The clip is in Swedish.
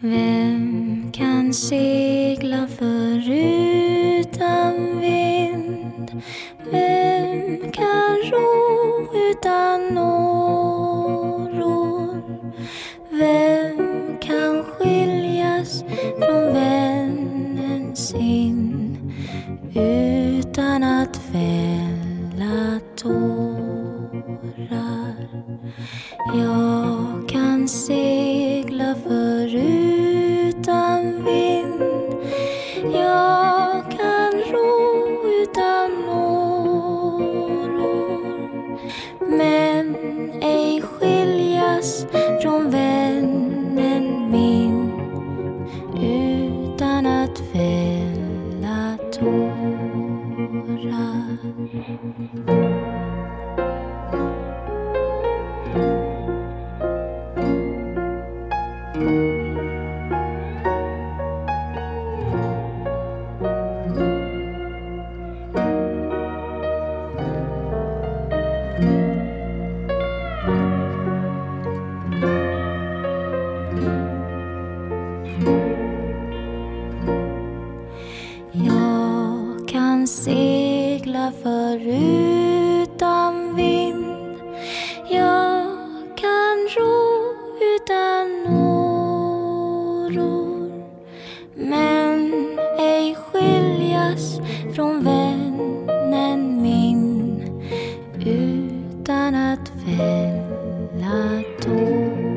Vem kan segla förutan vind? Vem kan ro utan åror? Vem kan skiljas från vännen sin utan att alla tårar? Jag kan segla förutan vind Jag kan ro utan åror Men ej skiljas Jag kan segla förutan vind men ej skiljas från vännen min utan att fälla tår.